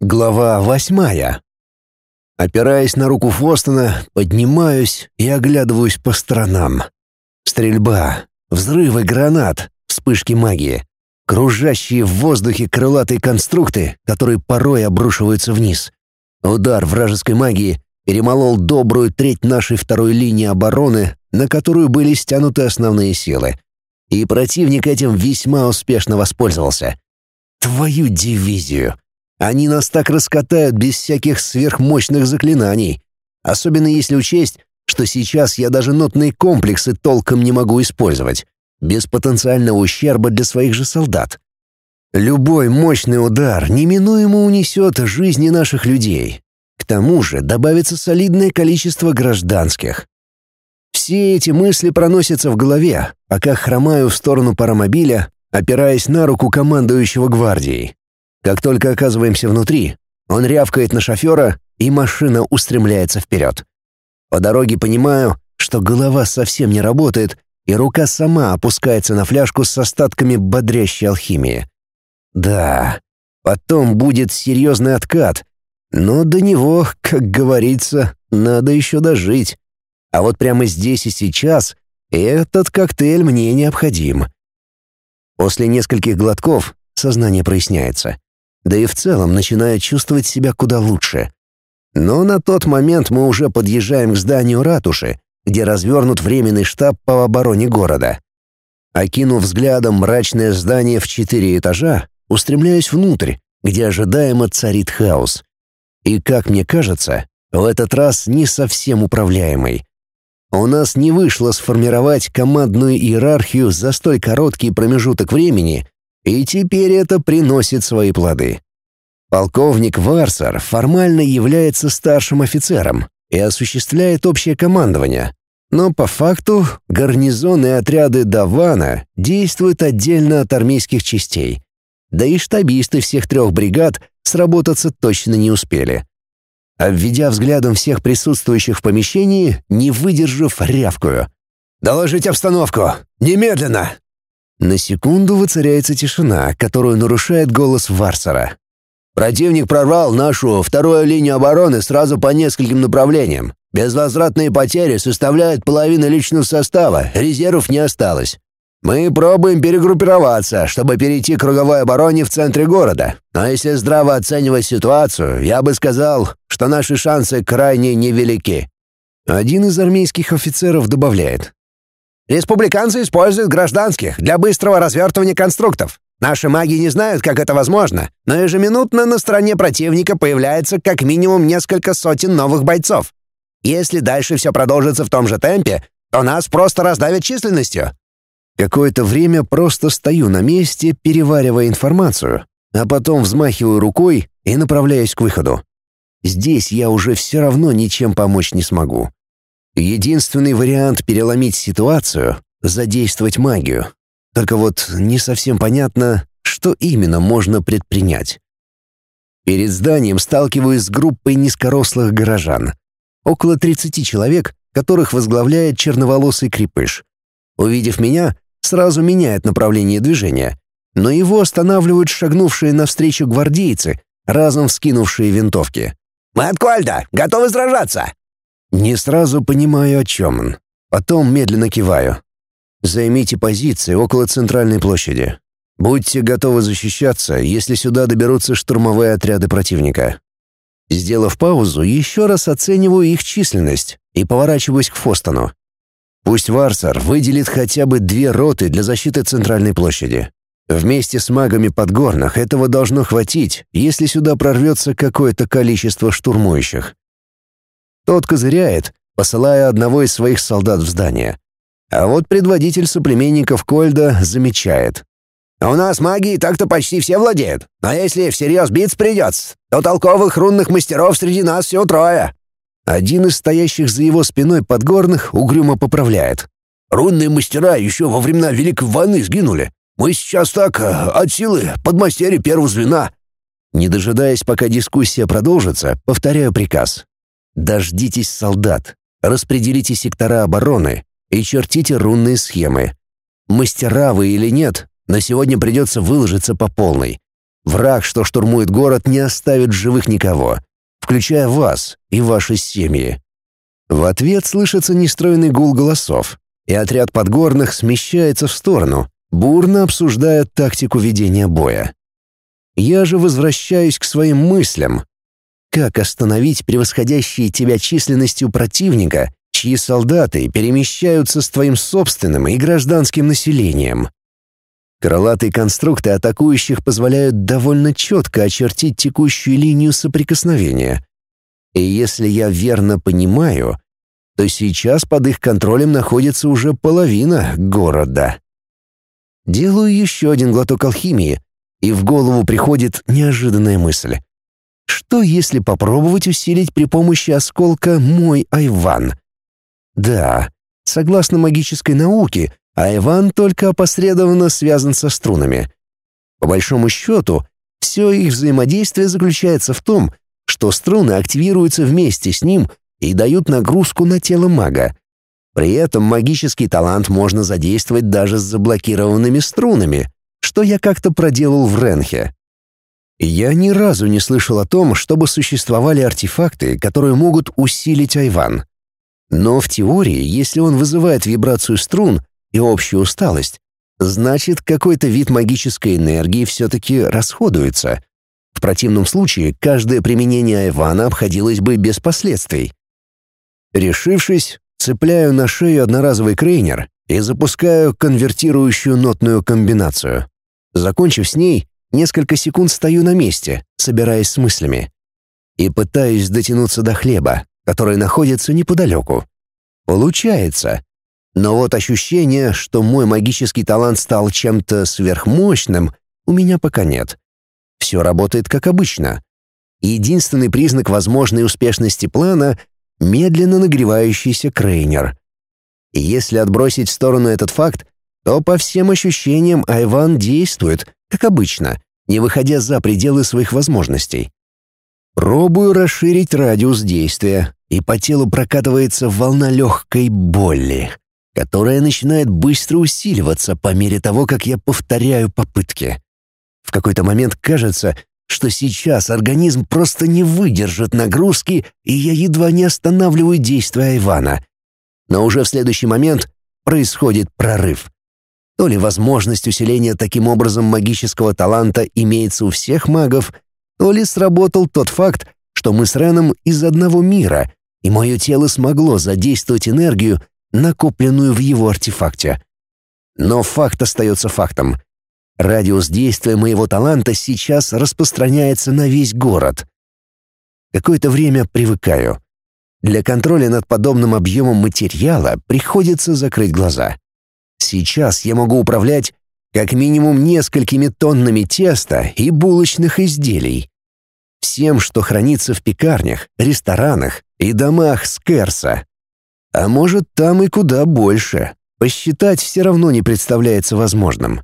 Глава восьмая. Опираясь на руку Фостона, поднимаюсь и оглядываюсь по сторонам. Стрельба, взрывы гранат, вспышки магии, кружащие в воздухе крылатые конструкты, которые порой обрушиваются вниз. Удар вражеской магии перемолол добрую треть нашей второй линии обороны, на которую были стянуты основные силы. И противник этим весьма успешно воспользовался. Твою дивизию! Они нас так раскатают без всяких сверхмощных заклинаний. Особенно если учесть, что сейчас я даже нотные комплексы толком не могу использовать, без потенциального ущерба для своих же солдат. Любой мощный удар неминуемо унесет жизни наших людей. К тому же добавится солидное количество гражданских. Все эти мысли проносятся в голове, пока хромаю в сторону паромобиля, опираясь на руку командующего гвардией. Как только оказываемся внутри, он рявкает на шофера, и машина устремляется вперед. По дороге понимаю, что голова совсем не работает, и рука сама опускается на фляжку с остатками бодрящей алхимии. Да, потом будет серьезный откат, но до него, как говорится, надо еще дожить. А вот прямо здесь и сейчас этот коктейль мне необходим. После нескольких глотков сознание проясняется да и в целом начинаю чувствовать себя куда лучше. Но на тот момент мы уже подъезжаем к зданию ратуши, где развернут временный штаб по обороне города. Окинув взглядом мрачное здание в четыре этажа, устремляюсь внутрь, где ожидаемо царит хаос. И, как мне кажется, в этот раз не совсем управляемый. У нас не вышло сформировать командную иерархию за столь короткий промежуток времени, и теперь это приносит свои плоды. Полковник Варсар формально является старшим офицером и осуществляет общее командование, но по факту гарнизоны и отряды Давана действуют отдельно от армейских частей. Да и штабисты всех трех бригад сработаться точно не успели. Обведя взглядом всех присутствующих в помещении, не выдержав, рявкую. «Доложить обстановку! Немедленно!» На секунду воцаряется тишина, которую нарушает голос Варсера. Противник прорвал нашу вторую линию обороны сразу по нескольким направлениям. Безвозвратные потери составляют половину личного состава, резервов не осталось. Мы пробуем перегруппироваться, чтобы перейти к круговой обороне в центре города. Но если здраво оценивать ситуацию, я бы сказал, что наши шансы крайне невелики. Один из армейских офицеров добавляет. Республиканцы используют гражданских для быстрого развертывания конструктов. Наши маги не знают, как это возможно, но ежеминутно на стороне противника появляется как минимум несколько сотен новых бойцов. Если дальше все продолжится в том же темпе, то нас просто раздавят численностью. Какое-то время просто стою на месте, переваривая информацию, а потом взмахиваю рукой и направляюсь к выходу. Здесь я уже все равно ничем помочь не смогу. Единственный вариант переломить ситуацию — задействовать магию. Только вот не совсем понятно, что именно можно предпринять. Перед зданием сталкиваюсь с группой низкорослых горожан. Около 30 человек, которых возглавляет черноволосый крепыш. Увидев меня, сразу меняет направление движения, но его останавливают шагнувшие навстречу гвардейцы, разом вскинувшие винтовки. «Мы от! Готовы сражаться!» Не сразу понимаю, о чем он. Потом медленно киваю. Займите позиции около центральной площади. Будьте готовы защищаться, если сюда доберутся штурмовые отряды противника. Сделав паузу, еще раз оцениваю их численность и поворачиваюсь к Фостону. Пусть Варсар выделит хотя бы две роты для защиты центральной площади. Вместе с магами подгорных этого должно хватить, если сюда прорвется какое-то количество штурмующих. Тот козыряет, посылая одного из своих солдат в здание. А вот предводитель соплеменников Кольда замечает. «У нас магии так-то почти все владеют, но если всерьез биться придется, то толковых рунных мастеров среди нас всего трое». Один из стоящих за его спиной подгорных угрюмо поправляет. «Рунные мастера еще во времена Великой войны сгинули. Мы сейчас так, э, от силы, подмастерье первого звена». Не дожидаясь, пока дискуссия продолжится, повторяю приказ. Дождитесь солдат, распределите сектора обороны и чертите рунные схемы. Мастера вы или нет, на сегодня придется выложиться по полной. Враг, что штурмует город, не оставит живых никого, включая вас и ваши семьи. В ответ слышится нестройный гул голосов, и отряд подгорных смещается в сторону, бурно обсуждая тактику ведения боя. Я же возвращаюсь к своим мыслям. Как остановить превосходящие тебя численностью противника, чьи солдаты перемещаются с твоим собственным и гражданским населением? Крылатые конструкты атакующих позволяют довольно четко очертить текущую линию соприкосновения. И если я верно понимаю, то сейчас под их контролем находится уже половина города. Делаю еще один глоток алхимии, и в голову приходит неожиданная мысль. Что если попробовать усилить при помощи осколка мой Айван? Да, согласно магической науке, Айван только опосредованно связан со струнами. По большому счету, все их взаимодействие заключается в том, что струны активируются вместе с ним и дают нагрузку на тело мага. При этом магический талант можно задействовать даже с заблокированными струнами, что я как-то проделал в Ренхе. Я ни разу не слышал о том, чтобы существовали артефакты, которые могут усилить Айван. Но в теории, если он вызывает вибрацию струн и общую усталость, значит, какой-то вид магической энергии все-таки расходуется. В противном случае каждое применение Айвана обходилось бы без последствий. Решившись, цепляю на шею одноразовый крейнер и запускаю конвертирующую нотную комбинацию. Закончив с ней, несколько секунд стою на месте, собираясь с мыслями. И пытаюсь дотянуться до хлеба, который находится неподалеку. Получается. Но вот ощущение, что мой магический талант стал чем-то сверхмощным, у меня пока нет. Все работает как обычно. Единственный признак возможной успешности плана медленно нагревающийся крейнер. И если отбросить в сторону этот факт, то по всем ощущениям Айван действует, как обычно, не выходя за пределы своих возможностей. Пробую расширить радиус действия, и по телу прокатывается волна легкой боли, которая начинает быстро усиливаться по мере того, как я повторяю попытки. В какой-то момент кажется, что сейчас организм просто не выдержит нагрузки, и я едва не останавливаю действия Ивана. Но уже в следующий момент происходит прорыв. То ли возможность усиления таким образом магического таланта имеется у всех магов, то ли сработал тот факт, что мы с Реном из одного мира, и мое тело смогло задействовать энергию, накопленную в его артефакте. Но факт остается фактом. Радиус действия моего таланта сейчас распространяется на весь город. Какое-то время привыкаю. Для контроля над подобным объемом материала приходится закрыть глаза. Сейчас я могу управлять как минимум несколькими тоннами теста и булочных изделий. Всем, что хранится в пекарнях, ресторанах и домах Скерса. А может, там и куда больше. Посчитать все равно не представляется возможным.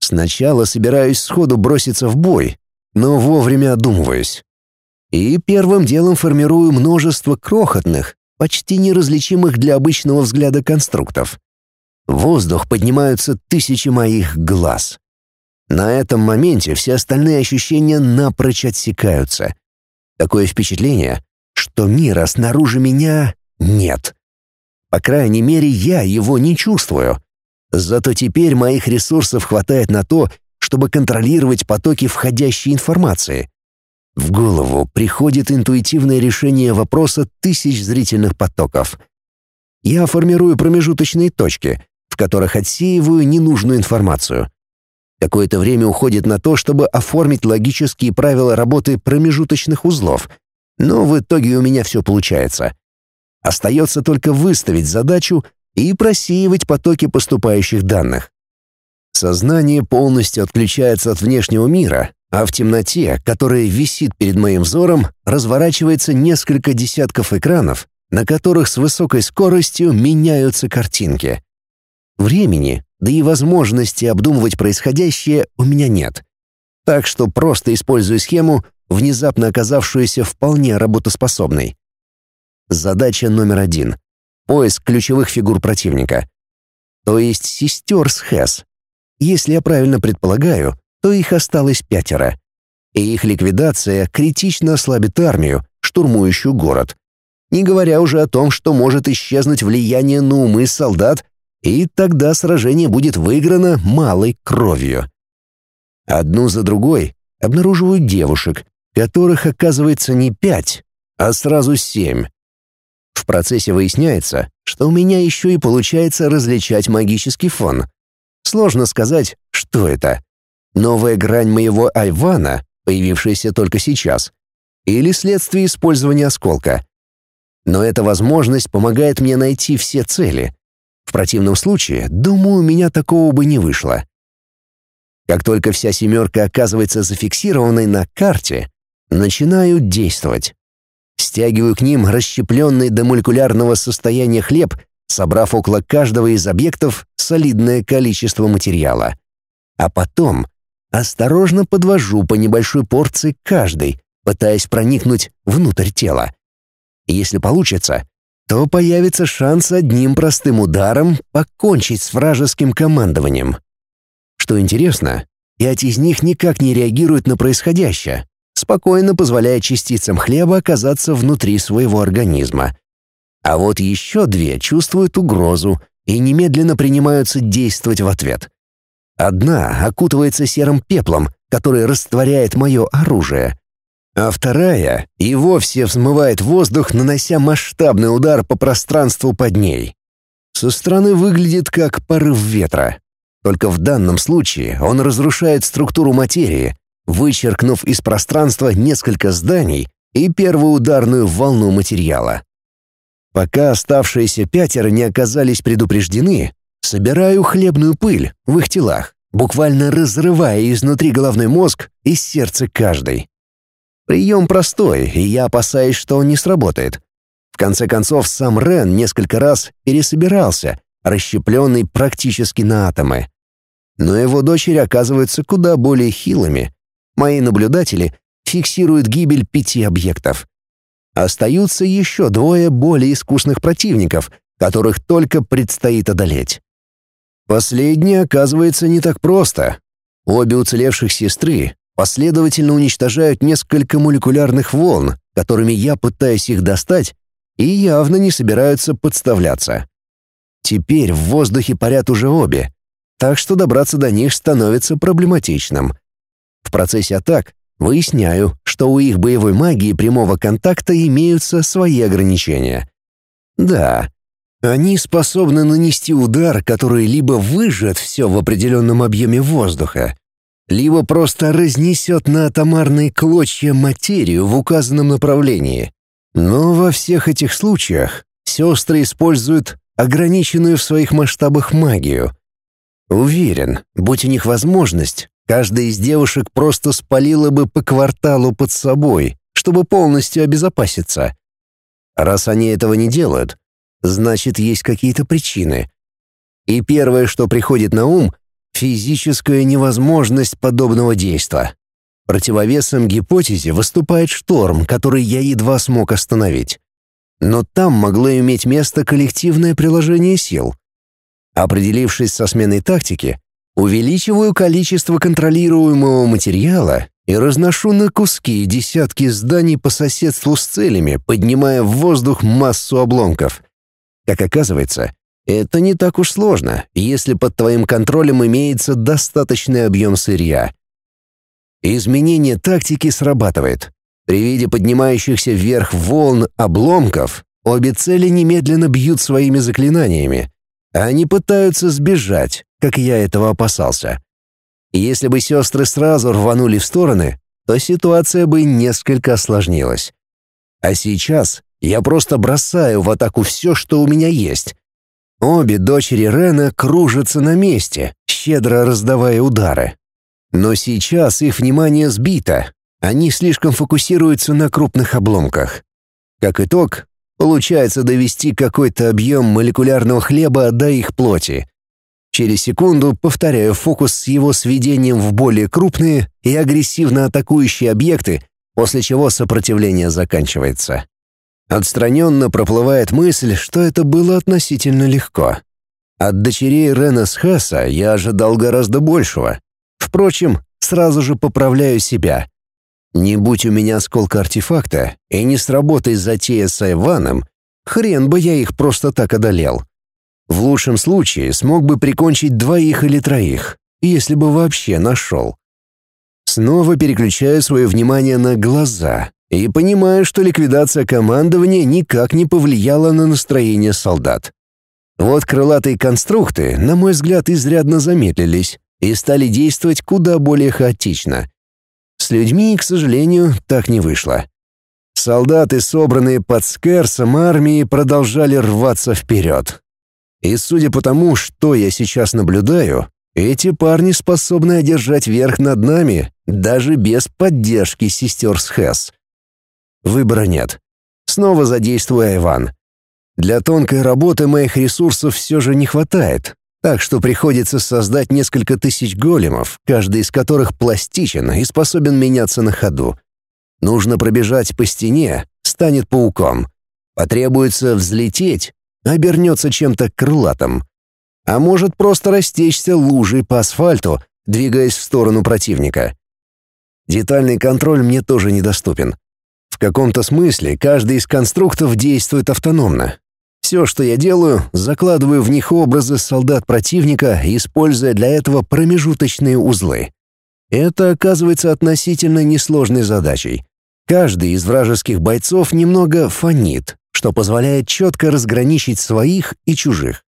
Сначала собираюсь сходу броситься в бой, но вовремя одумываюсь. И первым делом формирую множество крохотных, почти неразличимых для обычного взгляда конструктов. В воздух поднимаются тысячи моих глаз. На этом моменте все остальные ощущения напрочь отсекаются. Такое впечатление, что мира снаружи меня нет. По крайней мере, я его не чувствую. Зато теперь моих ресурсов хватает на то, чтобы контролировать потоки входящей информации. В голову приходит интуитивное решение вопроса тысяч зрительных потоков. Я формирую промежуточные точки, в которых отсеиваю ненужную информацию. Какое-то время уходит на то, чтобы оформить логические правила работы промежуточных узлов, но в итоге у меня все получается. Остается только выставить задачу и просеивать потоки поступающих данных. Сознание полностью отключается от внешнего мира, а в темноте, которая висит перед моим взором, разворачивается несколько десятков экранов, на которых с высокой скоростью меняются картинки. Времени, да и возможности обдумывать происходящее у меня нет. Так что просто использую схему, внезапно оказавшуюся вполне работоспособной. Задача номер один поиск ключевых фигур противника. То есть сестер с Хэс. Если я правильно предполагаю, то их осталось пятеро. И их ликвидация критично ослабит армию, штурмующую город. Не говоря уже о том, что может исчезнуть влияние на умы солдат, и тогда сражение будет выиграно малой кровью. Одну за другой обнаруживают девушек, которых оказывается не пять, а сразу семь. В процессе выясняется, что у меня еще и получается различать магический фон. Сложно сказать, что это. Новая грань моего айвана, появившаяся только сейчас, или следствие использования осколка. Но эта возможность помогает мне найти все цели. Противном случае, думаю, у меня такого бы не вышло. Как только вся семерка оказывается зафиксированной на карте, начинаю действовать. Стягиваю к ним расщепленный до молекулярного состояния хлеб, собрав около каждого из объектов солидное количество материала. А потом осторожно подвожу по небольшой порции каждой, пытаясь проникнуть внутрь тела. Если получится, то появится шанс одним простым ударом покончить с вражеским командованием. Что интересно, пять из них никак не реагируют на происходящее, спокойно позволяя частицам хлеба оказаться внутри своего организма. А вот еще две чувствуют угрозу и немедленно принимаются действовать в ответ. Одна окутывается серым пеплом, который растворяет мое оружие, а вторая и вовсе взмывает воздух, нанося масштабный удар по пространству под ней. Со стороны выглядит как порыв ветра. Только в данном случае он разрушает структуру материи, вычеркнув из пространства несколько зданий и первую ударную волну материала. Пока оставшиеся пятеро не оказались предупреждены, собираю хлебную пыль в их телах, буквально разрывая изнутри головной мозг и сердце каждой. Прием простой, и я опасаюсь, что он не сработает. В конце концов, сам Рен несколько раз пересобирался, расщепленный практически на атомы. Но его дочери оказываются куда более хилыми, Мои наблюдатели фиксируют гибель пяти объектов. Остаются еще двое более искусных противников, которых только предстоит одолеть. Последнее оказывается не так просто. Обе уцелевших сестры последовательно уничтожают несколько молекулярных волн, которыми я пытаюсь их достать, и явно не собираются подставляться. Теперь в воздухе парят уже обе, так что добраться до них становится проблематичным — в процессе атак выясняю, что у их боевой магии прямого контакта имеются свои ограничения. Да, они способны нанести удар, который либо выжжет все в определенном объеме воздуха, либо просто разнесет на атомарные клочья материю в указанном направлении. Но во всех этих случаях сестры используют ограниченную в своих масштабах магию. Уверен, будь у них возможность, Каждая из девушек просто спалила бы по кварталу под собой, чтобы полностью обезопаситься. Раз они этого не делают, значит, есть какие-то причины. И первое, что приходит на ум — физическая невозможность подобного действа. Противовесом гипотезе выступает шторм, который я едва смог остановить. Но там могло иметь место коллективное приложение сил. Определившись со сменой тактики, Увеличиваю количество контролируемого материала и разношу на куски десятки зданий по соседству с целями, поднимая в воздух массу обломков. Как оказывается, это не так уж сложно, если под твоим контролем имеется достаточный объем сырья. Изменение тактики срабатывает. При виде поднимающихся вверх волн обломков обе цели немедленно бьют своими заклинаниями. Они пытаются сбежать, как я этого опасался. Если бы сестры сразу рванули в стороны, то ситуация бы несколько осложнилась. А сейчас я просто бросаю в атаку все, что у меня есть. Обе дочери Рена кружатся на месте, щедро раздавая удары. Но сейчас их внимание сбито, они слишком фокусируются на крупных обломках. Как итог, получается довести какой-то объем молекулярного хлеба до их плоти. Через секунду повторяю фокус с его сведением в более крупные и агрессивно атакующие объекты, после чего сопротивление заканчивается. Отстраненно проплывает мысль, что это было относительно легко. От дочерей Рена Схаса я ожидал гораздо большего. Впрочем, сразу же поправляю себя. Не будь у меня осколка артефакта и не сработай затея с Айваном, хрен бы я их просто так одолел. В лучшем случае смог бы прикончить двоих или троих, если бы вообще нашел. Снова переключаю свое внимание на глаза и понимаю, что ликвидация командования никак не повлияла на настроение солдат. Вот крылатые конструкты, на мой взгляд, изрядно замедлились и стали действовать куда более хаотично. С людьми, к сожалению, так не вышло. Солдаты, собранные под Скерсом армии, продолжали рваться вперед. И судя по тому, что я сейчас наблюдаю, эти парни способны одержать верх над нами, даже без поддержки сестер Схэс. Выбора нет. Снова задействую Иван. Для тонкой работы моих ресурсов все же не хватает, так что приходится создать несколько тысяч големов, каждый из которых пластичен и способен меняться на ходу. Нужно пробежать по стене, станет пауком. Потребуется взлететь, обернется чем-то крылатым. А может просто растечься лужей по асфальту, двигаясь в сторону противника. Детальный контроль мне тоже недоступен. Каком-то смысле каждый из конструктов действует автономно. Все, что я делаю, закладываю в них образы солдат противника, используя для этого промежуточные узлы. Это оказывается относительно несложной задачей. Каждый из вражеских бойцов немного фонит, что позволяет четко разграничить своих и чужих.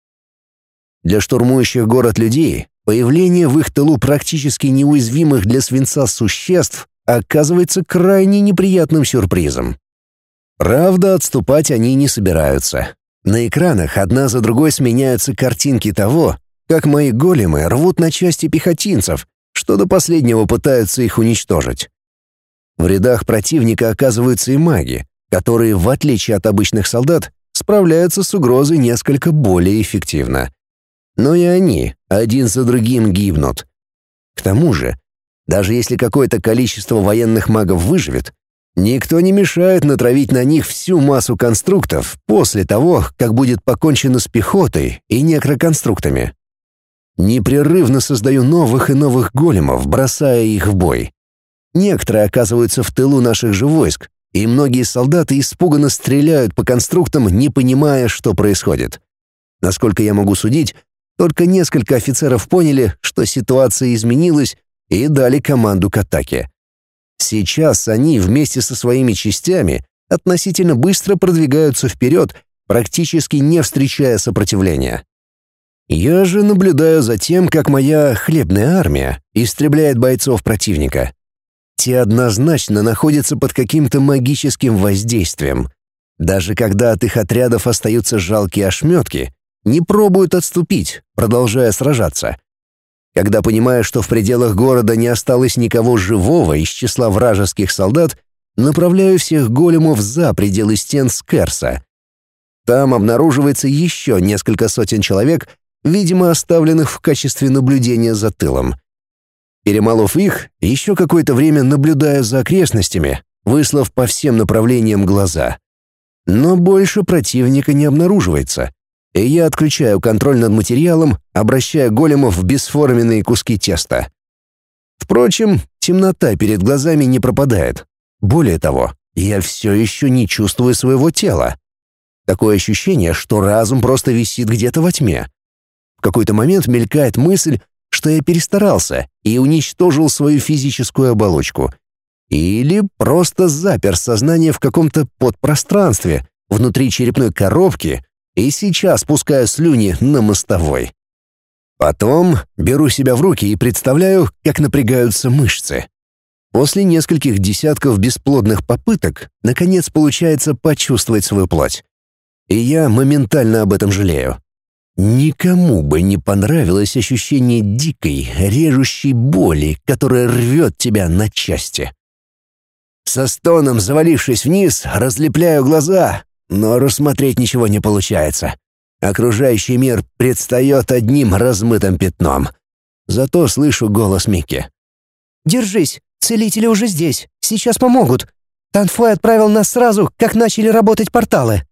Для штурмующих город людей появление в их тылу практически неуязвимых для свинца существ оказывается крайне неприятным сюрпризом. Правда, отступать они не собираются. На экранах одна за другой сменяются картинки того, как мои големы рвут на части пехотинцев, что до последнего пытаются их уничтожить. В рядах противника оказываются и маги, которые, в отличие от обычных солдат, справляются с угрозой несколько более эффективно. Но и они один за другим гибнут. К тому же, даже если какое-то количество военных магов выживет, никто не мешает натравить на них всю массу конструктов после того, как будет покончено с пехотой и некроконструктами. Непрерывно создаю новых и новых големов, бросая их в бой. Некоторые оказываются в тылу наших же войск, и многие солдаты испуганно стреляют по конструктам, не понимая, что происходит. Насколько я могу судить, только несколько офицеров поняли, что ситуация изменилась, и дали команду к атаке. Сейчас они вместе со своими частями относительно быстро продвигаются вперед, практически не встречая сопротивления. Я же наблюдаю за тем, как моя хлебная армия истребляет бойцов противника. Те однозначно находятся под каким-то магическим воздействием. Даже когда от их отрядов остаются жалкие ошметки, не пробуют отступить, продолжая сражаться. Когда понимаю, что в пределах города не осталось никого живого из числа вражеских солдат, направляю всех големов за пределы стен Скерса. Там обнаруживается еще несколько сотен человек, видимо, оставленных в качестве наблюдения за тылом. Перемолов их, еще какое-то время наблюдаю за окрестностями, выслав по всем направлениям глаза. Но больше противника не обнаруживается, и я отключаю контроль над материалом, обращая големов в бесформенные куски теста. Впрочем, темнота перед глазами не пропадает. Более того, я все еще не чувствую своего тела. Такое ощущение, что разум просто висит где-то во тьме. В какой-то момент мелькает мысль, что я перестарался и уничтожил свою физическую оболочку. Или просто запер сознание в каком-то подпространстве, внутри черепной коробки, и сейчас пускаю слюни на мостовой. Потом беру себя в руки и представляю, как напрягаются мышцы. После нескольких десятков бесплодных попыток, наконец получается почувствовать свою плоть. И я моментально об этом жалею. Никому бы не понравилось ощущение дикой, режущей боли, которая рвет тебя на части. Со стоном завалившись вниз, разлепляю глаза, но рассмотреть ничего не получается. Окружающий мир предстает одним размытым пятном. Зато слышу голос Микки. «Держись, целители уже здесь, сейчас помогут. Танфой отправил нас сразу, как начали работать порталы».